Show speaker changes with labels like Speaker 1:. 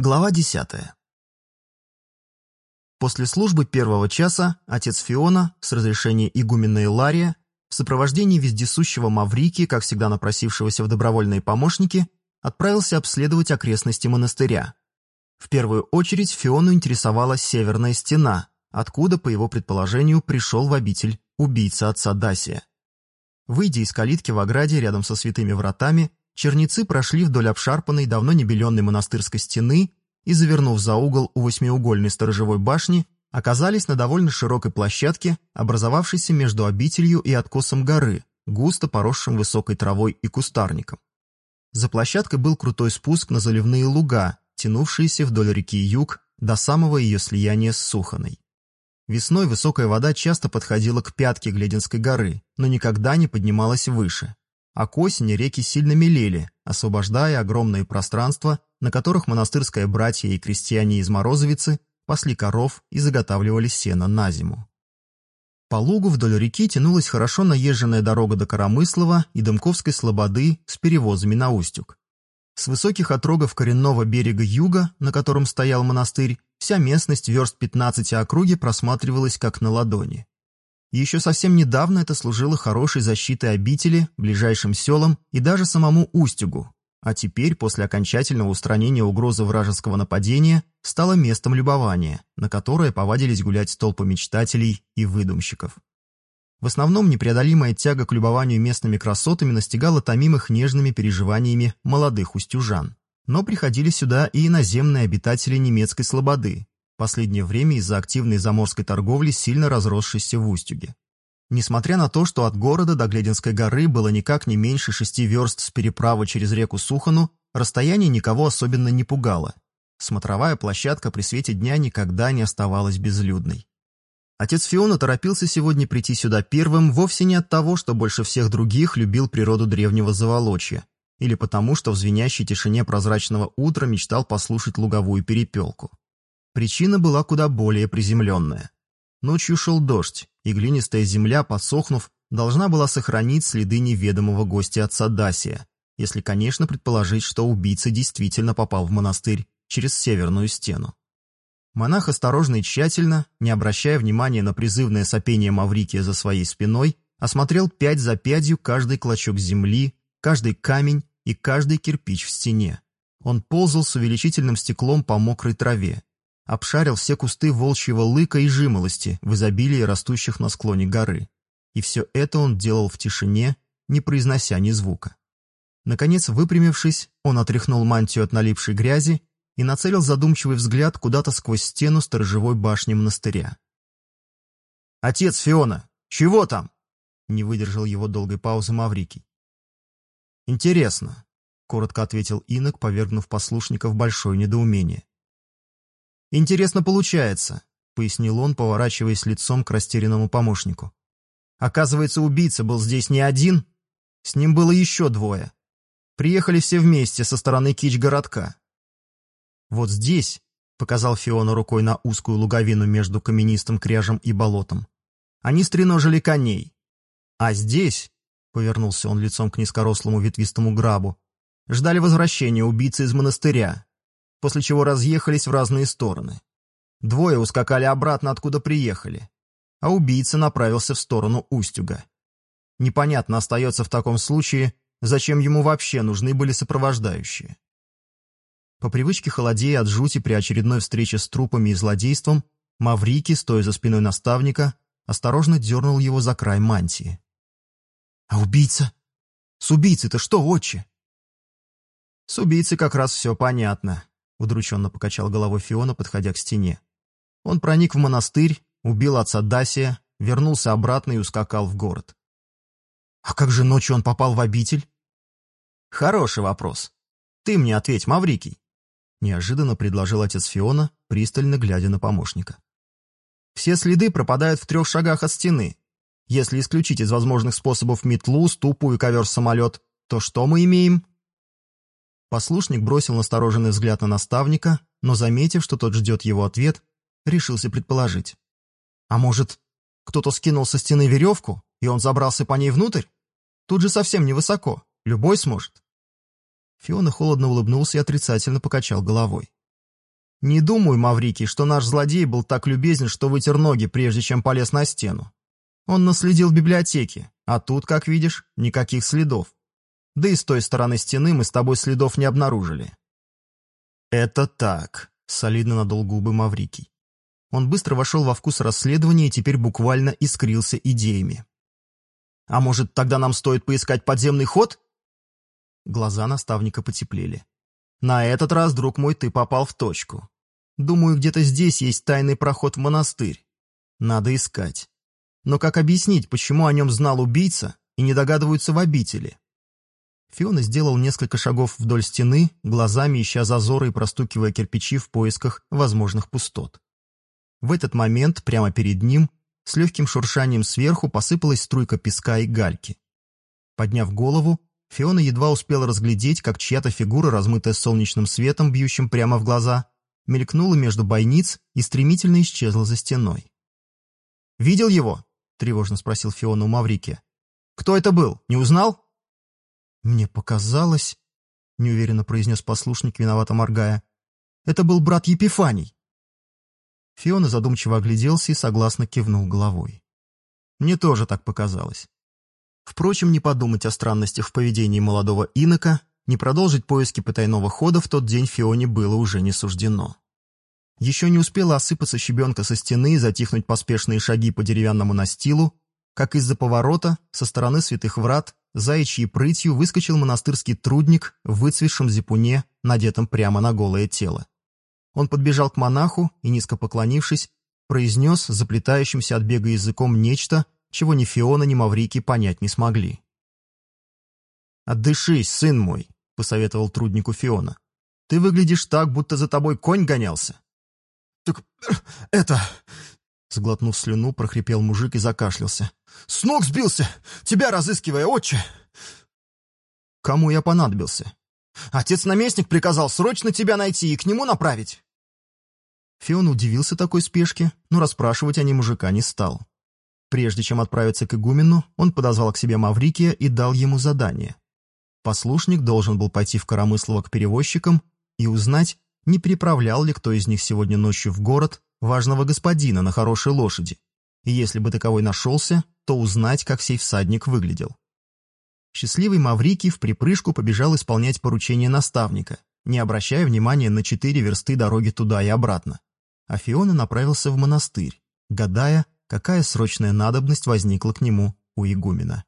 Speaker 1: Глава десятая. После службы первого часа отец Фиона, с разрешения игуменной Лария, в сопровождении вездесущего Маврики, как всегда напросившегося в добровольные помощники, отправился обследовать окрестности монастыря. В первую очередь Фиону интересовала северная стена, откуда, по его предположению, пришел в обитель убийца отца Дасия. Выйдя из калитки в ограде рядом со святыми вратами, черницы прошли вдоль обшарпанной, давно небеленной монастырской стены и, завернув за угол у восьмиугольной сторожевой башни, оказались на довольно широкой площадке, образовавшейся между обителью и откосом горы, густо поросшим высокой травой и кустарником. За площадкой был крутой спуск на заливные луга, тянувшиеся вдоль реки Юг до самого ее слияния с Суханой. Весной высокая вода часто подходила к пятке Глединской горы, но никогда не поднималась выше. А к осени реки сильно мелели, освобождая огромные пространства, на которых монастырское братья и крестьяне из Морозовицы пасли коров и заготавливали сено на зиму. По лугу вдоль реки тянулась хорошо наезженная дорога до Коромыслова и Дымковской слободы с перевозами на Устюг. С высоких отрогов коренного берега юга, на котором стоял монастырь, вся местность верст 15 округи просматривалась как на ладони. Еще совсем недавно это служило хорошей защитой обители, ближайшим селам и даже самому Устюгу, а теперь, после окончательного устранения угрозы вражеского нападения, стало местом любования, на которое повадились гулять толпы мечтателей и выдумщиков. В основном непреодолимая тяга к любованию местными красотами настигала томимых нежными переживаниями молодых устюжан. Но приходили сюда и иноземные обитатели немецкой слободы, последнее время из-за активной заморской торговли, сильно разросшейся в Устюге. Несмотря на то, что от города до Глединской горы было никак не меньше шести верст с переправы через реку Сухану, расстояние никого особенно не пугало. Смотровая площадка при свете дня никогда не оставалась безлюдной. Отец Фиона торопился сегодня прийти сюда первым вовсе не от того, что больше всех других любил природу древнего Заволочья, или потому, что в звенящей тишине прозрачного утра мечтал послушать луговую перепелку. Причина была куда более приземленная. Ночью шел дождь, и глинистая земля, подсохнув, должна была сохранить следы неведомого гостя отца Дасия, если, конечно, предположить, что убийца действительно попал в монастырь через северную стену. Монах осторожно и тщательно, не обращая внимания на призывное сопение Маврикия за своей спиной, осмотрел пять за пятью каждый клочок земли, каждый камень и каждый кирпич в стене. Он ползал с увеличительным стеклом по мокрой траве, обшарил все кусты волчьего лыка и жимолости в изобилии растущих на склоне горы. И все это он делал в тишине, не произнося ни звука. Наконец, выпрямившись, он отряхнул мантию от налипшей грязи и нацелил задумчивый взгляд куда-то сквозь стену сторожевой башни монастыря. «Отец Фиона, чего там?» — не выдержал его долгой паузы Маврикий. «Интересно», — коротко ответил инок, повергнув послушника в большое недоумение. «Интересно получается», — пояснил он, поворачиваясь лицом к растерянному помощнику. «Оказывается, убийца был здесь не один, с ним было еще двое. Приехали все вместе со стороны Кич-городка. Вот здесь, показал Фиона рукой на узкую луговину между каменистым кряжем и болотом, они стреножили коней. А здесь, повернулся он лицом к низкорослому ветвистому грабу, ждали возвращения убийцы из монастыря, после чего разъехались в разные стороны. Двое ускакали обратно, откуда приехали, а убийца направился в сторону Устюга. Непонятно остается в таком случае, зачем ему вообще нужны были сопровождающие. По привычке холодея от жути при очередной встрече с трупами и злодейством, Маврики, стоя за спиной наставника, осторожно дернул его за край мантии. «А убийца? С убийцей-то что, отче?» «С убийцей как раз все понятно», — удрученно покачал головой Фиона, подходя к стене. Он проник в монастырь, убил отца Дасия, вернулся обратно и ускакал в город. «А как же ночью он попал в обитель?» «Хороший вопрос. Ты мне ответь, Маврикий. Неожиданно предложил отец Фиона, пристально глядя на помощника. Все следы пропадают в трех шагах от стены. Если исключить из возможных способов метлу, ступу и ковер-самолет, то что мы имеем? Послушник бросил настороженный взгляд на наставника, но, заметив, что тот ждет его ответ, решился предположить. А может, кто-то скинул со стены веревку, и он забрался по ней внутрь? Тут же совсем невысоко, любой сможет. Фиона холодно улыбнулся и отрицательно покачал головой. Не думаю, Маврикий, что наш злодей был так любезен, что вытер ноги, прежде чем полез на стену. Он наследил в библиотеке, а тут, как видишь, никаких следов. Да и с той стороны стены мы с тобой следов не обнаружили». «Это так», — солидно надул губы Маврикий. Он быстро вошел во вкус расследования и теперь буквально искрился идеями. «А может, тогда нам стоит поискать подземный ход?» Глаза наставника потеплели. «На этот раз, друг мой, ты попал в точку. Думаю, где-то здесь есть тайный проход в монастырь. Надо искать. Но как объяснить, почему о нем знал убийца и не догадываются в обители?» Фиона сделал несколько шагов вдоль стены, глазами ища зазоры и простукивая кирпичи в поисках возможных пустот. В этот момент прямо перед ним с легким шуршанием сверху посыпалась струйка песка и гальки. Подняв голову, Фиона едва успела разглядеть, как чья-то фигура, размытая солнечным светом, бьющим прямо в глаза, мелькнула между бойниц и стремительно исчезла за стеной. «Видел его?» — тревожно спросил Фиона у Маврики. «Кто это был? Не узнал?» «Мне показалось...» — неуверенно произнес послушник, виновато моргая. «Это был брат Епифаний». Фиона задумчиво огляделся и согласно кивнул головой. Мне тоже так показалось. Впрочем, не подумать о странностях в поведении молодого инока, не продолжить поиски потайного хода в тот день Фионе было уже не суждено. Еще не успела осыпаться щебенка со стены и затихнуть поспешные шаги по деревянному настилу, как из-за поворота, со стороны святых врат, заячьей прытью выскочил монастырский трудник в выцветшем зипуне, надетом прямо на голое тело. Он подбежал к монаху и, низко поклонившись, произнес заплетающимся от бега языком нечто, чего ни Фиона, ни Маврики понять не смогли. «Отдышись, сын мой», — посоветовал труднику Фиона. «Ты выглядишь так, будто за тобой конь гонялся».
Speaker 2: «Так это...»
Speaker 1: — сглотнув слюну, прохрипел мужик и закашлялся.
Speaker 2: «С ног сбился, тебя разыскивая, отче!»
Speaker 1: «Кому я понадобился?»
Speaker 2: «Отец-наместник приказал срочно тебя найти и к нему направить».
Speaker 1: Фион удивился такой спешке, но расспрашивать о ней мужика не стал. Прежде чем отправиться к игумену, он подозвал к себе Маврикия и дал ему задание. Послушник должен был пойти в Коромыслово к перевозчикам и узнать, не переправлял ли кто из них сегодня ночью в город важного господина на хорошей лошади, и если бы таковой нашелся, то узнать, как сей всадник выглядел. Счастливый Маврикий в припрыжку побежал исполнять поручение наставника, не обращая внимания на четыре версты дороги туда и обратно а Фиона направился в монастырь, гадая, какая срочная надобность возникла к нему у игумена.